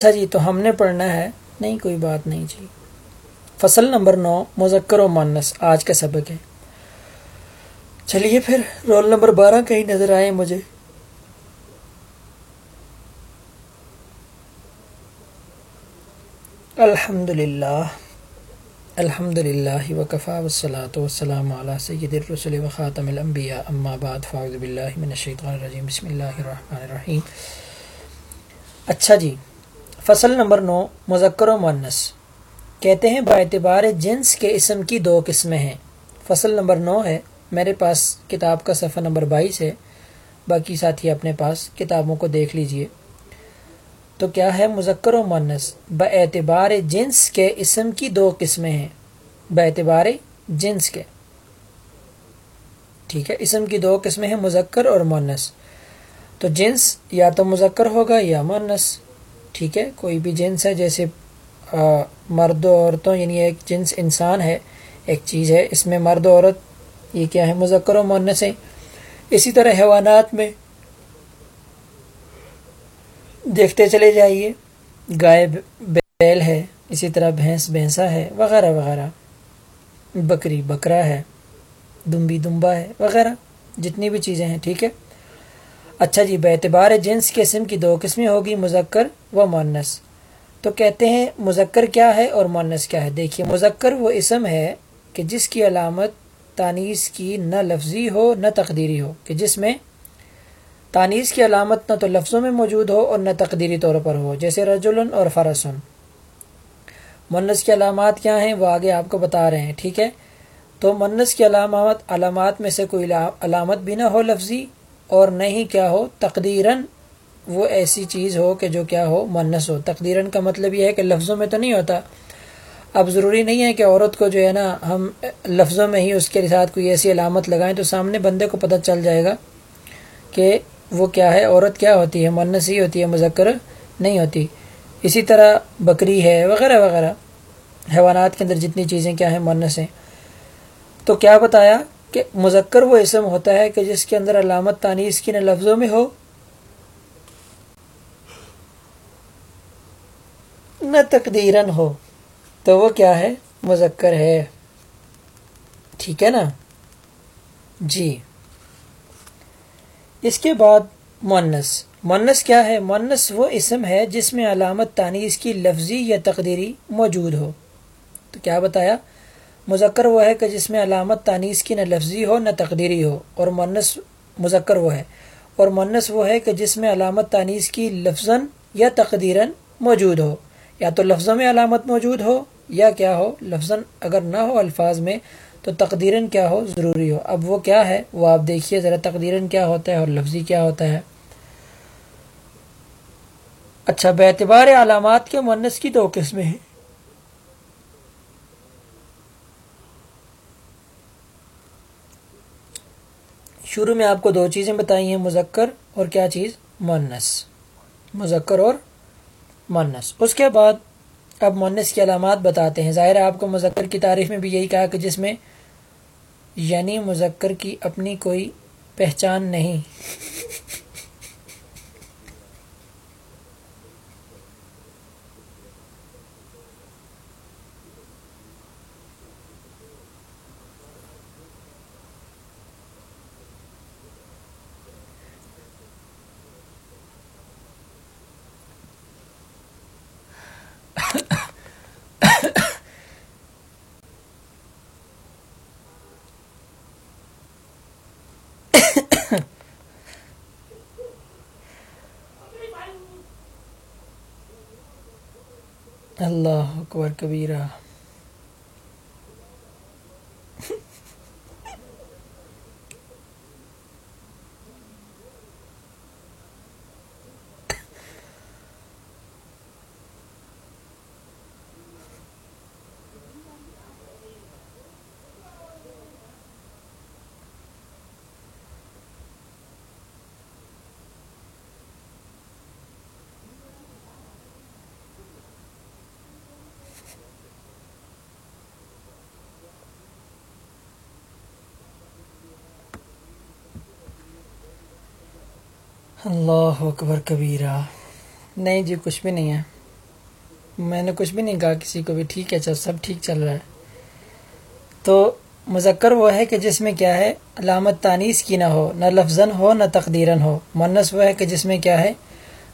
اچھا جی تو ہم نے پڑھنا ہے۔ نہیں، کوئی بات نہیں جی۔ فصل نمبر نو، مذکر و مانس آج کا سبق ہے۔ چلیے پھر، رول نمبر بارہ کہیں نظر آئے مجھے۔ الحمد للہ الحمد للہ وقفا وسلاۃ وسلام علیہ سید الرسول وخاتم الانبیاء۔ اما بعد، فاعوذ باللہ من الشیطان الرجیم۔ بسم اللہ الرحمن الرحیم۔ اچھا جی فصل نمبر نو، مذکر و مونس کہتے ہیں با اعتبار جنس کے اسم کی دو قسمیں ہیں۔ فصل نمبر نو ہے، میرے پاس کتاب کا صفحہ نمبر بائیس ہے۔ باقی ساتھی اپنے پاس کتابوں کو دیکھ لیجیے۔ تو کیا ہے مذکر و مونس با اعتبار جنس کے اسم کی دو قسمیں ہیں۔ با اعتبار جنس کے۔ ٹھیک ہے، اسم کی دو قسمیں ہیں، مذکر اور مونس تو جنس یا تو مذکر ہوگا یا مونس ٹھیک ہے، کوئی بھی جنس ہے، جیسے مرد و عورتوں یعنی ایک جنس انسان ہے، ایک چیز ہے، اس میں مرد و عورت، یہ کیا ہے، مذکر و مونس ہیں۔ اسی طرح حیوانات میں دیکھتے چلے جائیے، گائے، بیل ہے، اسی طرح بھینس، بھینسا ہے، وغیرہ وغیرہ۔ بکری، بکرا ہے، دمبی، دمبا ہے، وغیرہ، جتنی بھی چیزیں ہیں، ٹھیک ہے۔ اچھا جی بیتبار جنس کے اسم کی دو قسمیں ہوگی، مذکر و مونس تو کہتے ہیں مذکر کیا ہے اور مونس کیا ہے؟ دیکھیے، مذکر وہ اسم ہے کہ جس کی علامت تانیس کی نہ لفظی ہو نہ تقدیری ہو، کہ جس میں تانیس کی علامت نہ تو لفظوں میں موجود ہو اور نہ تقدیری طور پر ہو، جیسے رجولن اور فرسن۔ منس کی علامات کیا ہیں؟ وہ آگے آپ کو بتا رہے ہیں، ٹھیک ہے؟ تو منس کی علامات علامات میں سے کوئی علامت بھی نہ ہو لفظی اور نہیں کیا ہو، تقدیراً وہ ایسی چیز ہو کہ جو کیا ہو منس ہو۔ تقدیراً کا مطلب یہ ہے کہ لفظوں میں تو نہیں ہوتا۔ اب ضروری نہیں ہے کہ عورت کو جو ہے نا، ہم لفظوں میں ہی اس کے ساتھ کوئی ایسی علامت لگائیں تو سامنے بندے کو پتہ چل جائے گا کہ وہ کیا ہے۔ عورت کیا ہوتی ہے؟ منس ہی ہوتی ہے، مذکر نہیں ہوتی۔ اسی طرح بکری ہے، وغیرہ وغیرہ۔ حیوانات کے اندر جتنی چیزیں کیا ہیں منس ہیں۔ تو کیا بتایا کہ مذکر وہ اسم ہوتا ہے کہ جس کے اندر علامت تانیس کی نہ لفظوں میں ہو، نہ تقدیرن ہو، تو وہ کیا ہے؟ مذکر ہے۔ ٹھیک ہے نا؟ جی۔ اس کے بعد مونس مونس کیا ہے؟ مونس وہ اسم ہے جس میں علامت تانیس کی لفظی یا تقدیری موجود ہو۔ تو کیا بتایا؟ مذکر وہ ہے کہ جس میں علامت تانیس کی نہ لفظی ہو نہ تقدیری ہو، اور منس مذکر وہ ہے۔ اور منس وہ ہے کہ جس میں علامت تانیس کی لفظ یا تقدیراً موجود ہو۔ یا تو لفظوں میں علامت موجود ہو یا کیا ہو لفظ اگر نہ ہو الفاظ میں تو تقدیراً کیا ہو ضروری ہو۔ اب وہ کیا ہے؟ وہ آپ دیکھیے ذرا تقدیراً کیا ہوتا ہے اور لفظی کیا ہوتا ہے۔ اچھا بے اعتبار علامات کے منس کی دو قسمیں ہیں۔ شروع میں آپ کو دو چیزیں بتائی ہیں، مذکر اور کیا چیز؟ مونس مذکر اور مونس اس کے بعد اب مونس کی علامات بتاتے ہیں۔ ظاہر آپ کو مذکر کی تعریف میں بھی یہی کہا کہ جس میں یعنی مذکر کی اپنی کوئی پہچان نہیں۔ اللہ اکبر کبیرہ اللہ اکبر کبیرہ نہیں جی کچھ بھی نہیں ہے میں نے کچھ بھی نہیں کہا کسی کو بھی ٹھیک ہے چل سب ٹھیک چل رہا ہے تو مذکر وہ ہے کہ جس میں کیا ہے علامت تانیس کی نہ ہو نہ لفظ ہو نہ تقدیراً ہو منس وہ ہے کہ جس میں کیا ہے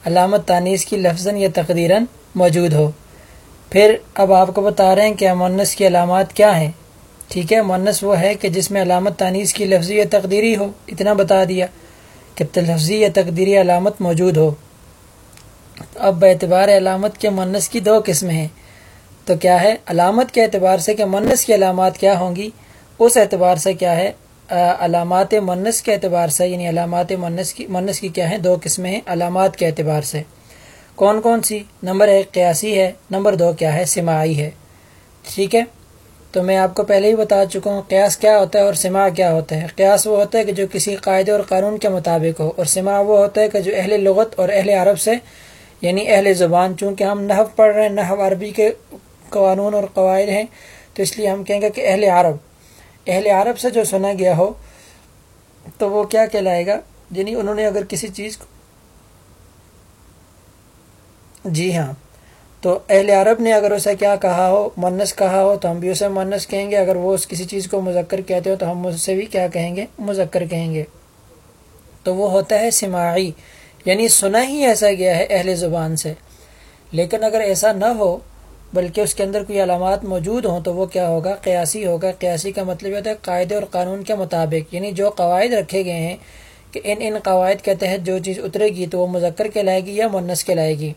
علامت تانیس کی لفظ یا تقدیراً موجود ہو پھر اب آپ کو بتا رہے ہیں کہ منس کی علامات کیا ہیں ٹھیک ہے منس وہ ہے کہ جس میں علامت تانیس کی لفظی یا تقدیری ہو اتنا بتا دیا کہ لفظی یا تقدیری علامت موجود ہو۔ اب اعتبار علامت کے منس کی دو قسمیں ہیں۔ تو کیا ہے؟ علامت کے اعتبار سے کہ منس کی علامات کیا ہوں گی؟ اس اعتبار سے کیا ہے؟ علامات منس کے اعتبار سے یعنی علامات منس کی منس کی کیا ہیں؟ دو قسمیں ہیں، علامات کے اعتبار سے۔ کون کون سی؟ نمبر ایک قیاسی ہے، نمبر دو کیا ہے؟ سماعی ہے۔ ٹھیک ہے؟ تو میں آپ کو پہلے ہی بتا چکا ہوں قیاس کیا ہوتا ہے اور سما کیا ہوتا ہے۔ قیاس وہ ہوتا ہے کہ جو کسی قاعدے اور قانون کے مطابق ہو، اور سما وہ ہوتا ہے کہ جو اہل لغت اور اہل عرب سے یعنی اہل زبان، چونکہ ہم نحو پڑھ رہے ہیں، نحو عربی کے قانون اور قواعد ہیں، تو اس لیے ہم کہیں گے کہ اہل عرب۔ اہل عرب سے جو سنا گیا ہو، تو وہ کیا کہلائے گا؟ یعنی انہوں نے اگر کسی چیز کو جی ہاں۔ تو اہل عرب نے اگر اسے کیا کہا ہو منس کہا ہو، تو ہم بھی اسے منس کہیں گے۔ اگر وہ اس کسی چیز کو مذکر کہتے ہو، تو ہم اس سے بھی کیا کہیں گے؟ مذکر کہیں گے۔ تو وہ ہوتا ہے سماعی یعنی سنا ہی ایسا گیا ہے اہل زبان سے۔ لیکن اگر ایسا نہ ہو، بلکہ اس کے اندر کوئی علامات موجود ہوں، تو وہ کیا ہوگا؟ قیاسی ہوگا۔ قیاسی کا مطلب یہ ہوتا ہے قاعدے اور قانون کے مطابق یعنی جو قواعد رکھے گئے ہیں کہ ان ان قواعد کے تحت جو چیز اترے گی تو وہ مذکر کے لائے گی یا منس کے لائے گی۔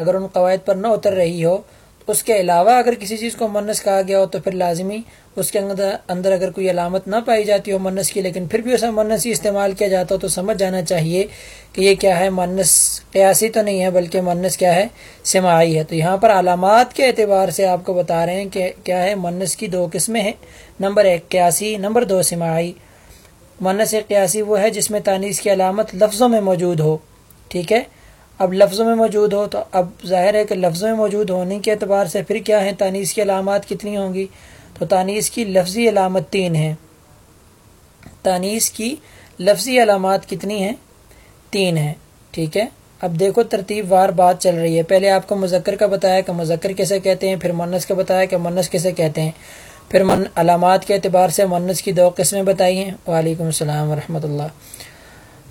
اگر ان قواعد پر نہ اتر رہی ہو، تو اس کے علاوہ اگر کسی چیز کو منس کہا گیا ہو تو پھر لازمی اس کے اندر اندر اگر کوئی علامت نہ پائی جاتی ہو منس کی، لیکن پھر بھی اسے منس ہی استعمال کیا جاتا ہو، تو سمجھ جانا چاہیے کہ یہ کیا ہے؟ منس قیاسی تو نہیں ہے، بلکہ منس کیا ہے؟ سماعی ہے۔ تو یہاں پر علامات کے اعتبار سے آپ کو بتا رہے ہیں کہ کیا ہے؟ منس کی دو قسمیں ہیں۔ نمبر ایک قیاسی، نمبر دو سماعی۔ منس قیاسی وہ ہے جس میں تانیس کی علامت لفظوں میں موجود ہو۔ ٹھیک ہے؟ اب لفظوں میں موجود ہو تو اب ظاہر ہے کہ لفظوں میں موجود ہونے کے اعتبار سے پھر کیا ہیں؟ تانیس کی علامات کتنی ہوں گی؟ تو تانیس کی لفظی علامت تین ہیں۔ تانیس کی لفظی علامات کتنی ہیں؟ تین ہیں، ٹھیک ہے؟ اب دیکھو ترتیب وار بات چل رہی ہے۔ پہلے آپ کو مذکر کا بتایا کہ مذکر کیسے کہتے ہیں، پھر منس کا بتایا کہ منس کیسے کہتے ہیں۔ پھر من علامات کے اعتبار سے منس کی دو قسمیں بتائی ہیں۔ وعلیکم السلام ورحمۃ اللہ۔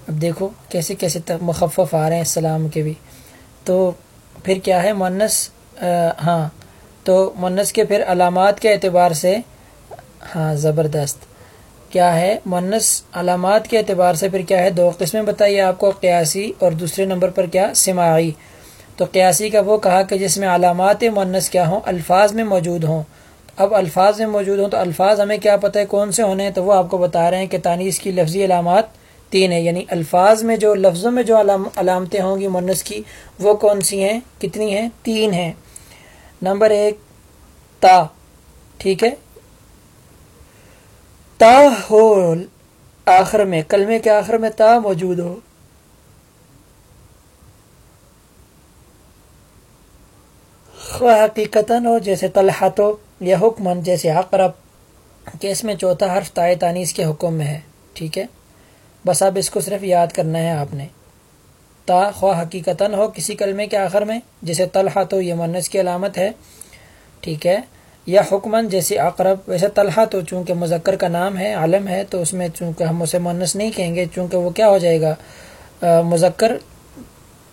اب دیکھو کیسے کیسے مخفف آ رہے ہیں السلام کے بھی۔ تو پھر کیا ہے منس ہاں تو منس کے پھر علامات کے اعتبار سے ہاں زبردست۔ کیا ہے منس علامات کے اعتبار سے پھر کیا ہے؟ دو قسمیں بتائیے آپ کو، قیاسی اور دوسرے نمبر پر کیا؟ سماعی۔ تو قیاسی کا وہ کہا کہ جس میں علامات منس کیا ہوں، الفاظ میں موجود ہوں۔ اب الفاظ میں موجود ہوں تو الفاظ ہمیں کیا پتہ ہے کون سے ہونے ہیں؟ تو وہ آپ کو بتا رہے ہیں کہ تانیس کی لفظی علامات تین ہے یعنی الفاظ میں جو، لفظوں میں جو علامتیں ہوں گی منس کی، وہ کون سی ہیں؟ کتنی ہیں؟ تین ہیں۔ نمبر ایک، تا۔ ٹھیک ہے؟ تا ہو آخر میں، کلمے کے آخر میں تا موجود ہو۔ حقیقت ہو، جیسے طلحتو یا حکمن جیسے اقرب کہ اس میں چوتھا حرف تائے تانیس کے حکم میں ہے۔ ٹھیک ہے؟ بس اب اس کو صرف یاد کرنا ہے آپ نے۔ تا خواہ حقیقتاً ہو کسی کلمے کے آخر میں جیسے طلحہ تو یہ منس کی علامت ہے، ٹھیک ہے، یا حکمن جیسے اقرب، ویسے طلحہ تو چونکہ مذکر کا نام ہے عالم ہے، تو اس میں چونکہ ہم اسے منس نہیں کہیں گے، چونکہ وہ کیا ہو جائے گا؟ مذکر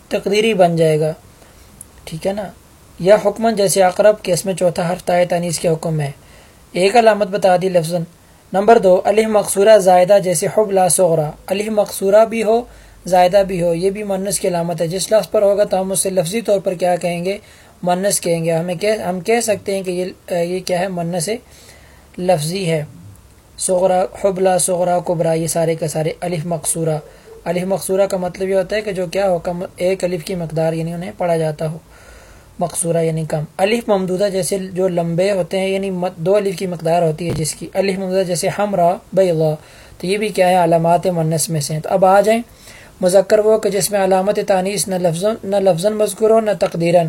تقدیری بن جائے گا۔ ٹھیک ہے نا؟ یا حکمن جیسے اقرب، کہ اس میں چوتھا حرف تائے تنیس کے حکم ہے۔ ایک علامت بتا دی لفظ نمبر دو، علیہ مقصورہ زائدہ جیسے حب، لا سغرا علیہ مقصورہ بھی ہو، زائدہ بھی ہو، یہ بھی منس کی علامت ہے۔ جس لفظ پر ہوگا تو ہم اس سے لفظی طور پر کیا کہیں گے؟ منس کہیں گے۔ ہمیں کہہ ہم کہہ سکتے ہیں کہ یہ یہ کیا ہے؟ منس لفظی ہے۔ سغرا حبلا سغرا قبرا یہ سارے کے سارے الف مقصورہ۔ الف مقصورہ کا مطلب یہ ہوتا ہے کہ جو کیا ہو، کم ایک الف کی مقدار یعنی انہیں پڑھا جاتا ہو۔ مقصورہ یعنی کم۔ الف ممدودہ جیسے جو لمبے ہوتے ہیں یعنی دو الف کی مقدار ہوتی ہے جس کی۔ الف ممدودہ جیسے ہمرا بیضا۔ تو یہ بھی کیا ہے؟ علامات منس میں سے ہیں۔ تو اب آ جائیں۔ مذکر وہ کہ جس میں علامت تانیس نہ لفظ نہ لفظ مذکر ہو، نہ تقدیراً۔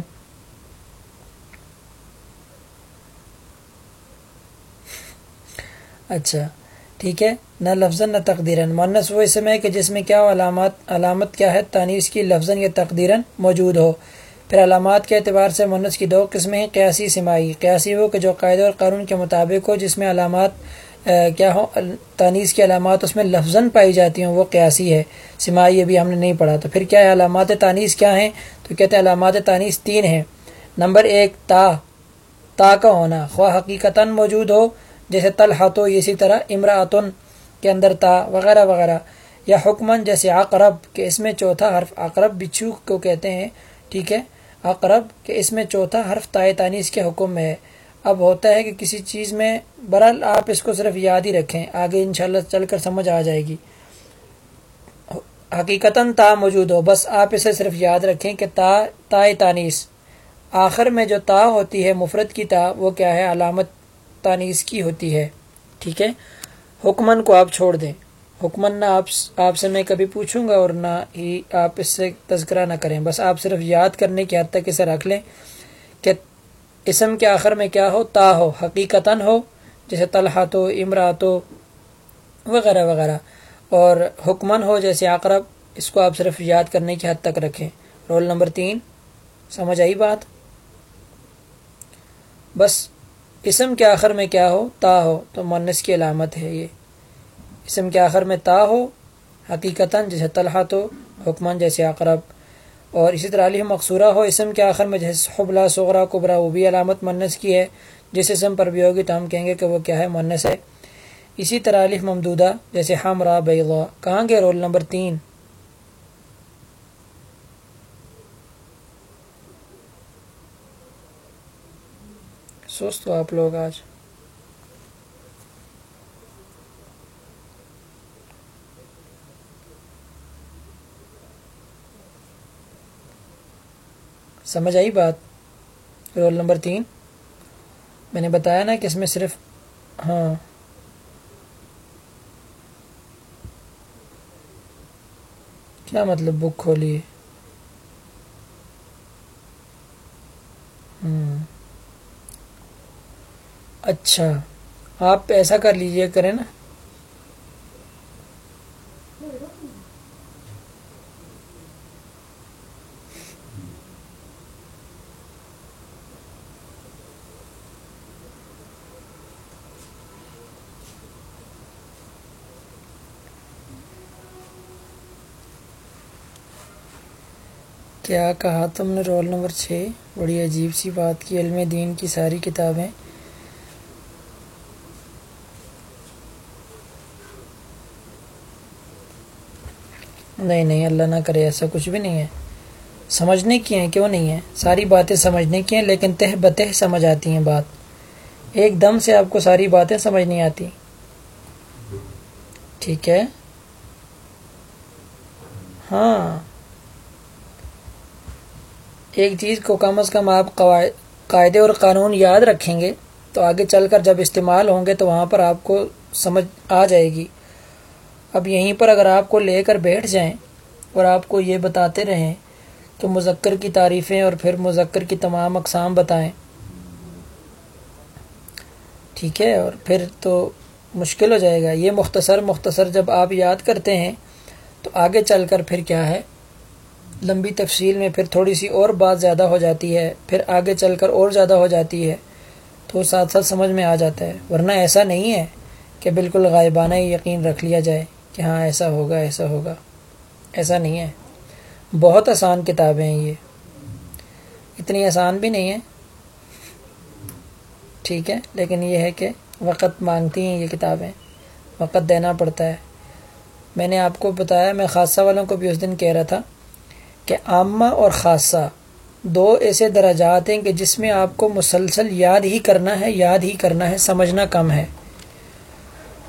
اچھا ٹھیک ہے۔ نہ لفظ نہ تقدیراً۔ منس وہ اسم ہے کہ جس میں کیا علامات علامت کیا ہے؟ تانیس کی لفظ یا تقدیراً موجود ہو۔ پھر علامات کے اعتبار سے منس کی دو قسمیں ہیں، قیاسی سماعی۔ قیاسی وہ کہ جو قاعدے اور قانون کے مطابق ہو، جس میں علامات کیا ہو تانیس کی علامات اس میں لفظ پائی جاتی ہوں، وہ قیاسی ہے۔ سماعی ابھی ہم نے نہیں پڑھا، تو پھر کیا ہے علامات تانیس کیا ہیں؟ تو کہتے ہیں علامات تانیس تین ہیں۔ نمبر ایک، تا۔ تا کا ہونا، خواہ حقیقتاً موجود ہو، جیسے تلحت ہو اسی طرح امراطن کے اندر تا وغیرہ وغیرہ۔ یا حکمن جیسے اقرب کہ اس میں چوتھا حرف اقرب بچھو کو کہتے ہیں، ٹھیک ہے؟ اقرب کہ اس میں چوتھا حرف تائے تانیس کے حکم میں ہے۔ اب ہوتا ہے کہ کسی چیز میں برحال آپ اس کو صرف یاد ہی رکھیں، آگے انشاءاللہ چل کر سمجھ آ جائے گی۔ حقیقتاً تا موجود ہو، بس آپ اسے صرف یاد رکھیں کہ تا تا تانیس آخر میں جو تا ہوتی ہے مفرد کی تا، وہ کیا ہے؟ علامت تانیس کی ہوتی ہے۔ ٹھیک ہے؟ حکمن کو آپ چھوڑ دیں۔ حکمن نہ آپ آپ سے میں کبھی پوچھوں گا اور نہ ہی آپ اس سے تذکرہ نہ کریں۔ بس آپ صرف یاد کرنے کی حد تک اسے رکھ لیں کہ اسم کے آخر میں کیا ہو؟ تا ہو، حقیقتاً ہو، جیسے طلحات ہو امرات ہو وغیرہ وغیرہ۔ اور حکمن ہو جیسے اقرب، اس کو آپ صرف یاد کرنے کی حد تک رکھیں۔ رول نمبر تین، سمجھ آئی بات؟ بس اسم کے آخر میں کیا ہو؟ تا ہو، تو منس کی علامت ہے یہ۔ اسم کے آخر میں تا ہو، حقیقتاً جیسے طلحات ہو حکمن جیسے اقرب۔ اور اسی طرح علی مقصورہ ہو، اسم کے آخر میں جیسے حبلہ سغرا قبرا وہ بھی علامت منس کی ہے۔ جس اسم پر بھی ہوگی تو ہم کہیں گے کہ وہ کیا ہے منس ہے۔ اسی طرح علی ممدودہ، جیسے ہم را بیغا کہاں گے رول نمبر تین؟ سوچ تو آپ لوگ آج۔ سمجھ آئی بات؟ رول نمبر تین۔ میں نے بتایا نا کہ اس میں صرف ہاں۔ کیا مطلب بک کھولی؟ ہاں۔ اچھا۔ آپ ایسا کر لیجیے کریں نا۔ کیا کہا تم نے رول نمبر چھ؟ بڑی عجیب سی بات کی، علم دین کی ساری کتابیں۔ نہیں نہیں، اللہ نہ کرے، ایسا کچھ بھی نہیں ہے۔ سمجھنے کی ہیں، کیوں نہیں ہے ساری باتیں سمجھنے کی ہیں، لیکن تہ بتہ سمجھ آتی ہیں بات۔ ایک دم سے آپ کو ساری باتیں سمجھ نہیں آتی۔ ٹھیک ہے۔ ہاں۔ ایک چیز کو کم از کم آپ قاعدے اور قانون یاد رکھیں گے، تو آگے چل کر جب استعمال ہوں گے تو وہاں پر آپ کو سمجھ آ جائے گی۔ اب یہیں پر اگر آپ کو لے کر بیٹھ جائیں اور آپ کو یہ بتاتے رہیں، تو مذکر کی تعریفیں اور پھر مذکر کی تمام اقسام بتائیں۔ ٹھیک ہے، اور پھر تو مشکل ہو جائے گا۔ یہ مختصر مختصر جب آپ یاد کرتے ہیں، تو آگے چل کر پھر کیا ہے؟ لمبی تفصیل میں پھر تھوڑی سی اور بات زیادہ ہو جاتی ہے، پھر آگے چل کر اور زیادہ ہو جاتی ہے، تو ساتھ ساتھ سمجھ میں آ جاتا ہے۔ ورنہ ایسا نہیں ہے کہ بالکل غائبانہ ہی یقین رکھ لیا جائے کہ ہاں ایسا ہوگا ایسا ہوگا۔ ایسا نہیں ہے۔ بہت آسان کتابیں ہیں یہ۔ اتنی آسان بھی نہیں ہے۔ ٹھیک ہے، لیکن یہ ہے کہ وقت مانگتی ہیں یہ کتابیں۔ وقت دینا پڑتا ہے۔ میں نے آپ کو بتایا، میں خاصہ والوں کو بھی اس دن کہہ رہا تھا کہ عامہ اور خاصہ دو ایسے درجات ہیں کہ جس میں آپ کو مسلسل یاد ہی کرنا ہے، یاد ہی کرنا ہے، سمجھنا کم ہے۔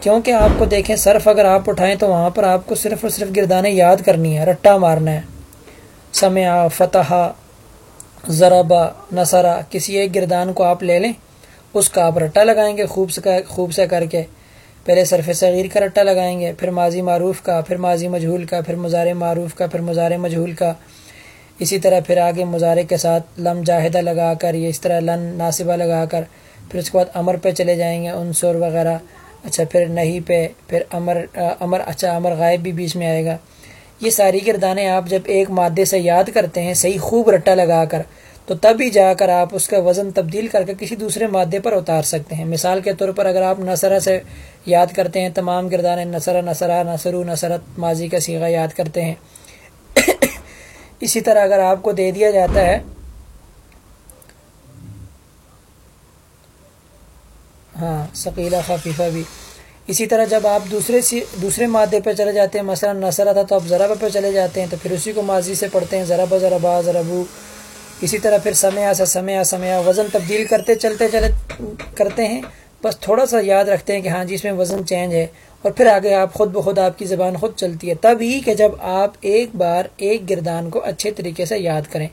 کیونکہ آپ کو دیکھیں، صرف اگر آپ اٹھائیں تو وہاں پر آپ کو صرف اور صرف گردانیں یاد کرنی ہے رٹا مارنا ہے۔ سمیا فتح ذرابا نصرا کسی ایک گردان کو آپ لے لیں، اس کا آپ رٹا لگائیں گے خوب سے خوب سے کر کے۔ پہلے صرف صغیر کا رٹا لگائیں گے، پھر ماضی معروف کا، پھر ماضی مجہول کا، پھر مزار معروف کا، پھر مزار مجہول کا۔ اسی طرح پھر آگے مظاہرے کے ساتھ لم جاہدہ لگا کر، یا اس طرح لن ناصبہ لگا کر، پھر اس کے بعد امر پہ چلے جائیں گے عنصر وغیرہ۔ اچھا پھر نہیں پہ، پھر امر امر اچھا امر غائب بھی بیچ میں آئے گا۔ یہ ساری گردانیں آپ جب ایک مادے سے یاد کرتے ہیں، صحیح خوب رٹا لگا کر تو تب ہی جا کر آپ اس کا وزن تبدیل کر کے کسی دوسرے مادے پر اتار سکتے ہیں۔ مثال کے طور پر اگر آپ نثرہ سے یاد کرتے ہیں، تمام گردان نثرہ نثرہ نثر نثرت ماضی کا سیغہ یاد کرتے ہیں۔ اسی طرح اگر آپ کو دے دیا جاتا ہے ہاں ثقیلہ، خفیفہ بھی۔ اسی طرح جب آپ دوسرے سی، دوسرے مادے پہ چلے جاتے ہیں، مثلا نثرہ تھا تو آپ ذرا پہ چلے جاتے ہیں تو پھر اسی کو ماضی سے پڑھتے ہیں، ذرا ذرا با، ذرا بو۔ اسی طرح پھر سمیا سے سمیا سمیا وزن تبدیل کرتے چلتے چلے کرتے ہیں۔ بس تھوڑا سا یاد رکھتے ہیں کہ ہاں جی اس میں وزن چینج ہے۔ اور پھر آگے آپ خود بخود آپ کی زبان خود چلتی ہے۔ تب ہی کہ جب آپ ایک بار ایک گردان کو اچھے طریقے سے یاد کریں۔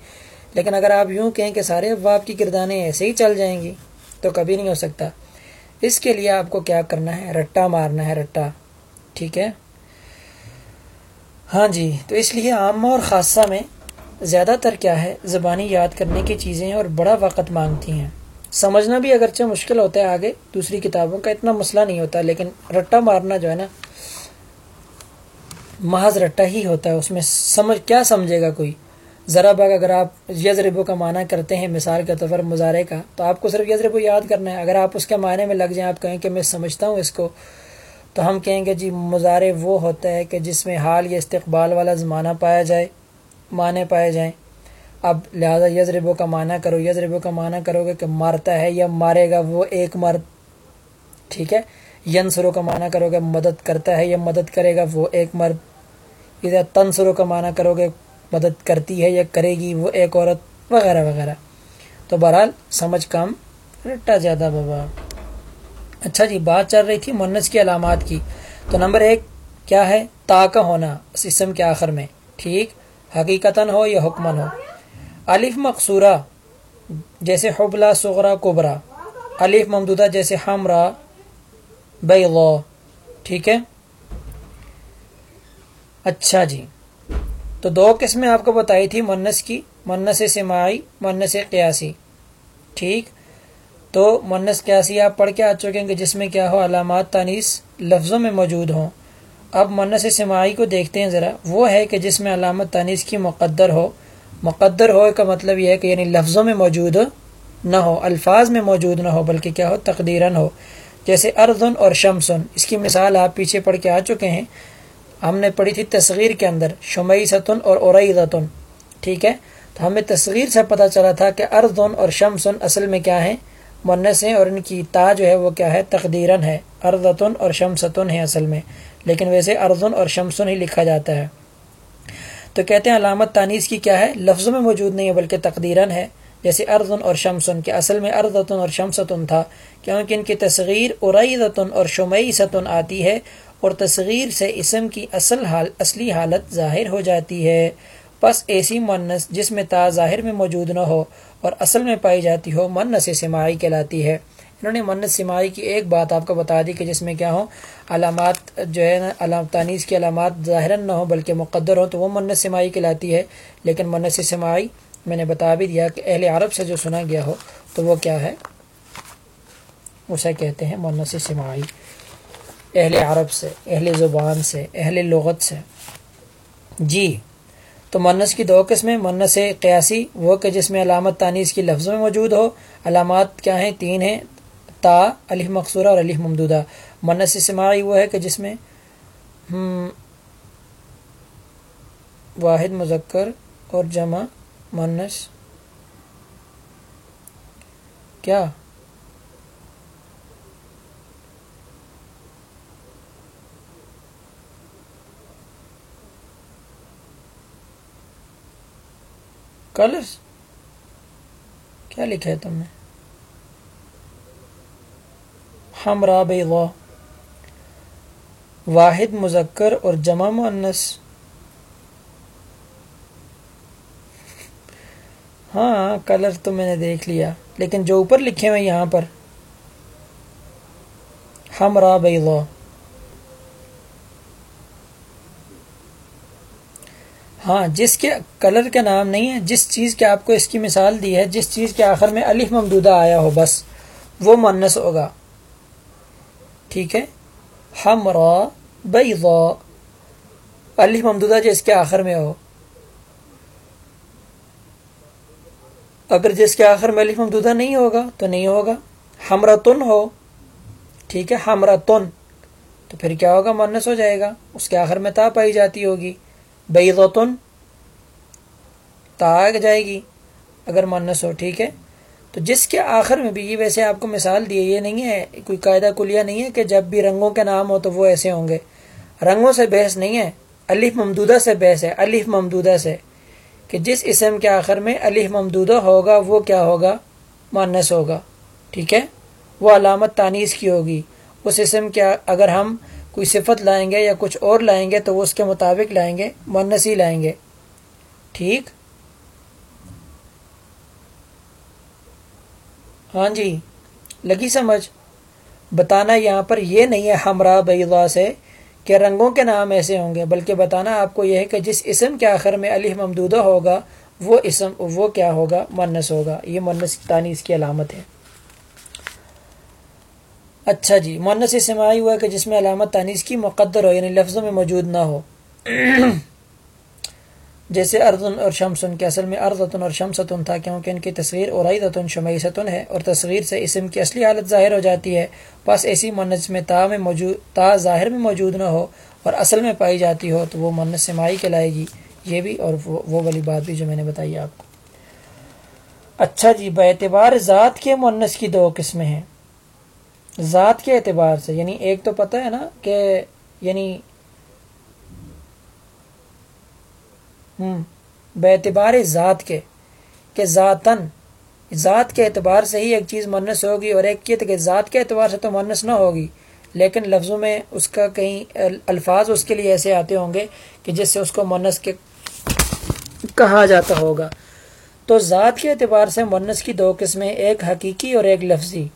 لیکن اگر آپ یوں کہیں کہ سارے ابواب کی گردانیں ایسے ہی چل جائیں گی، تو کبھی نہیں ہو سکتا۔ اس کے لیے آپ کو کیا کرنا ہے؟ رٹا مارنا ہے، رٹا۔ ٹھیک ہے؟ ہاں جی تو اس لیے عامہ اور خاصہ میں زیادہ تر کیا ہے، زبانی یاد کرنے کی چیزیں اور بڑا وقت مانگتی ہیں۔ سمجھنا بھی اگرچہ مشکل ہوتا ہے آگے، دوسری کتابوں کا اتنا مسئلہ نہیں ہوتا، لیکن رٹا مارنا جو ہے نا، محض رٹا ہی ہوتا ہے، اس میں سمجھ، کیا سمجھے گا کوئی؟ ذرا باغ اگر آپ یزربو کا معنی کرتے ہیں مثال کے طور پر مظاہرے کا، تو آپ کو صرف یزربو یاد کرنا ہے۔ اگر آپ اس کے معنی میں لگ جائیں، آپ کہیں کہ میں سمجھتا ہوں اس کو، تو ہم کہیں گے جی مظاہرے وہ ہوتا ہے کہ جس میں حال یا استقبال والا زمانہ پایا جائے۔ معنی پائے جائیں۔ اب لہٰذا یزربو کا معنی کرو یزربو کا معنی کرو گے کہ مارتا ہے یا مارے گا وہ ایک مرد۔ ٹھیک ہے؟ ینسرو کا معنی کرو گے مدد کرتا ہے یا مدد کرے گا وہ ایک مرد۔ ادھر تنسرو کا معنی کرو گے مدد کرتی ہے یا کرے گی وہ ایک عورت، وغیرہ وغیرہ۔ تو بہرحال سمجھ کم رٹا زیادہ بابا۔ اچھا جی بات چل رہی تھی منس کی علامات کی۔ تو نمبر ایک کیا ہے؟ تا کا ہونا اسم کے آخر میں۔ ٹھیک؟ حقیقتاً ہو یا حکمن ہو۔ الف مقصورہ جیسے حبلا سغرا کبرا۔ الف ممدودہ جیسے ہمرا بیغا ٹھیک ہے؟ اچھا جی۔ تو دو قسمیں آپ کو بتائی تھی منس کی منس سماعی منس قیاسی۔ ٹھیک؟ تو منس قیاسی آپ پڑھ کے آ چکیں گے جس میں کیا ہو، علامات تانیس لفظوں میں موجود ہوں۔ اب منس سماعی کو دیکھتے ہیں ذرا۔ وہ ہے کہ جس میں علامت تانیس کی مقدر ہو۔ مقدر ہو کا مطلب یہ ہے کہ یعنی لفظوں میں موجود نہ ہو، الفاظ میں موجود نہ ہو، بلکہ کیا ہو؟ تقدیراً ہو۔ جیسے اردن اور شمسن۔ اس کی مثال آپ پیچھے پڑھ کے آ چکے ہیں۔ ہم نے پڑھی تھی تصغیر کے اندر شمعی ستن اور عرعیدتن ٹھیک ہے؟ تو ہمیں تصغیر سے پتہ چلا تھا کہ اردن اور شمسن اصل میں کیا ہیں؟ منس ہیں اور ان کی تا جو ہے وہ کیا ہے؟ تقدیراً ہے۔ اردتن اور شمستن ہے اصل میں۔ لیکن ویسے ارزن اور شمسن ہی لکھا جاتا ہے۔ تو کہتے ہیں علامت تانیس کی کیا ہے؟ لفظوں میں موجود نہیں ہے بلکہ تقدیراً ہے۔ جیسے ارزن اور شمسن کے اصل میں اردتن اور شمستن تھا، کیونکہ ان کی تصغیر ارعیدتن اور شمعی ستن آتی ہے اور تصغیر سے اسم کی اصل حال، اصلی حالت ظاہر ہو جاتی ہے۔ بس ایسی منس جس میں تا ظاہر میں موجود نہ ہو اور اصل میں پائی جاتی ہو منس سماعی کہلاتی ہے۔ انہوں نے منت سماعی کی ایک بات آپ کو بتا دی کہ جس میں کیا ہوں علامات جو ہے نا علام تانیس کی علامات ظاہر نہ ہو بلکہ مقدر ہوں، تو وہ منت سماعی کہلاتی ہے۔ لیکن منت سماعی میں نے بتا بھی دیا کہ اہل عرب سے جو سنا گیا ہو، تو وہ کیا ہے؟ اسے کہتے ہیں منت سماعی اہل عرب سے، اہل زبان سے، اہل لغت سے۔ جی تو منس کی دو قسمیں منس قیاسی، وہ کہ جس میں علامت تانیس کی لفظ میں موجود ہو۔ علامات کیا ہیں؟ تین ہیں۔ تا علی مقصورہ اور علی ممدودہ۔ منس سماعی وہ ہے کہ جس میں واحد، مذکر اور جمع منس کیا؟ کلرس کیا لکھا ہے تم نے؟ ہمرا بیضا واحد، مذکر اور جمع مؤنث۔ ہاں کلر تو میں نے دیکھ لیا، لیکن جو اوپر لکھے ہوئے یہاں پر۔ ہمرا بیضا ہاں جس کے کلر کا نام نہیں ہے، جس چیز کے آپ کو اس کی مثال دی ہے، جس چیز کے آخر میں الف ممدودہ آیا ہو، بس وہ منس ہوگا۔ ٹھیک ہے؟ ہمرا بیضا الف ممدودہ جس کے آخر میں ہو۔ اگر جس کے آخر میں الف ممدودہ نہیں ہوگا تو نہیں ہوگا۔ ہمرتن ہو۔ ٹھیک ہے؟ ہمرتن تو پھر کیا ہوگا؟ منس ہو جائے گا۔ اس کے آخر میں تا پائی جاتی ہوگی۔ بیضتن تا آ جائے گی۔ اگر منس ہو، ٹھیک ہے؟ تو جس کے آخر میں بھی یہ ویسے آپ کو مثال دی یہ نہیں ہے، کوئی قاعدہ کلیہ نہیں ہے کہ جب بھی رنگوں کے نام ہو تو وہ ایسے ہوں گے۔ رنگوں سے بحث نہیں ہے، الف ممدودہ سے بحث ہے، الف ممدودہ سے۔ کہ جس اسم کے آخر میں الف ممدودہ ہوگا، وہ کیا ہوگا؟ مانس ہوگا۔ ٹھیک ہے؟ وہ علامت تانیس کی ہوگی۔ اس اسم کے اگر ہم کوئی صفت لائیں گے یا کچھ اور لائیں گے تو وہ اس کے مطابق لائیں گے مانس ہی لائیں گے۔ ٹھیک؟ ہاں جی لگی سمجھ۔ بتانا یہاں پر یہ نہیں ہے ہمراہ بیضا سے کہ رنگوں کے نام ایسے ہوں گے، بلکہ بتانا آپ کو یہ ہے کہ جس اسم کے آخر میں علی ممدودہ ہوگا، وہ اسم، وہ کیا ہوگا؟ منس ہوگا۔ یہ منس تانیس کی علامت ہے۔ اچھا جی منس اسم آئی ہوا کہ جس میں علامت تانیس کی مقدر ہو یعنی لفظوں میں موجود نہ ہو۔ جیسے اردن اور شمسن کے اصل میں اردتن اور شمستن تھا، کیونکہ ان کی تصویر اور عیدتن شمیستن ہے اور تصویر سے اسم کی اصلی حالت ظاہر ہو جاتی ہے۔ بس ایسی منس میں تا میں موجود، تا ظاہر میں موجود نہ ہو اور اصل میں پائی جاتی ہو، تو وہ منت سمائی کہلائے گی۔ یہ بھی اور وہ والی بات بھی جو میں نے بتائی آپ کو۔ اچھا جی بے اعتبار ذات کے منس کی دو قسمیں ہیں۔ ذات کے اعتبار سے یعنی ایک تو پتہ ہے نا کہ یعنی بے اعتبار ذات کے، کہ ذاتن ذات کے اعتبار سے ہی ایک چیز منس ہوگی اور ایک یہ کہ ذات کے اعتبار سے تو منس نہ ہوگی، لیکن لفظوں میں اس کا کہیں الفاظ اس کے لیے ایسے آتے ہوں گے کہ جس سے اس کو منس کے کہا جاتا ہوگا۔ تو ذات کے اعتبار سے منس کی دو قسمیں، ایک حقیقی اور ایک لفظی۔